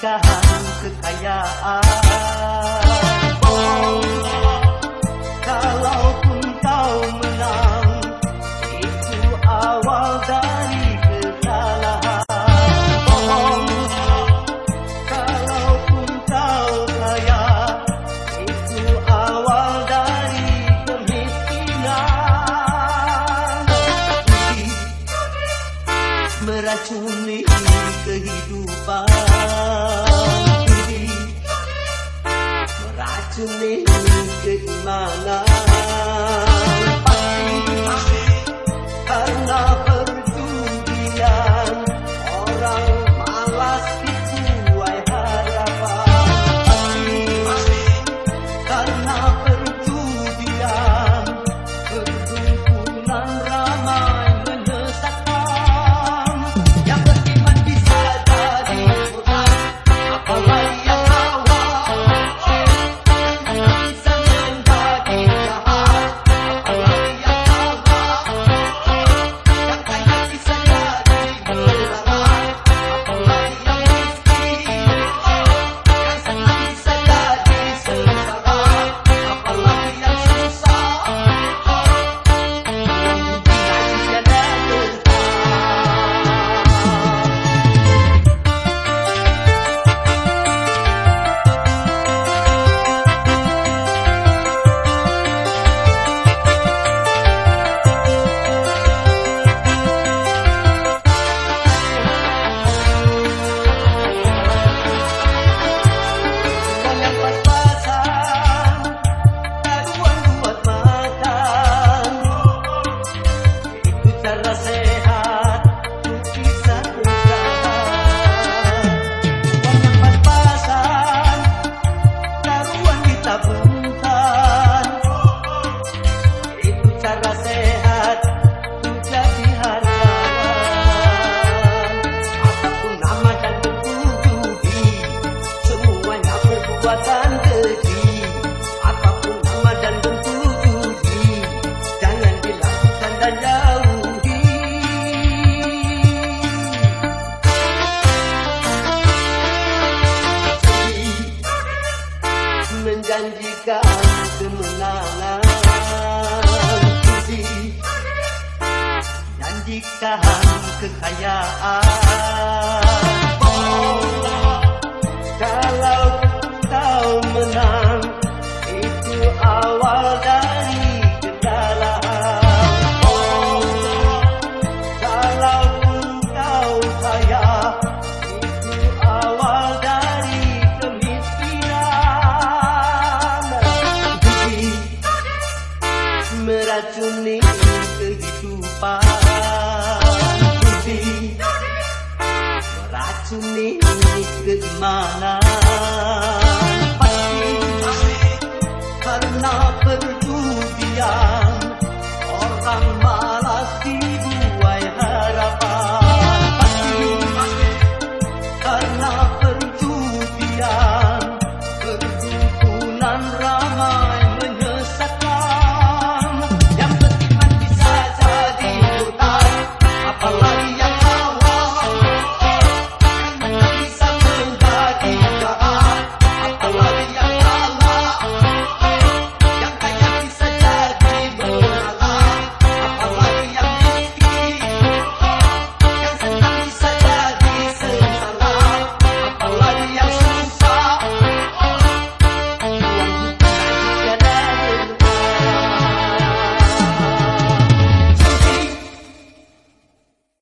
sa ang kekayaan meracuni kehidupan meracuni keimanan Kenapa janjikan kemenangan. Budi Janjikan kekayaan. Oh, Kalau kau menang. Beracuni keimanan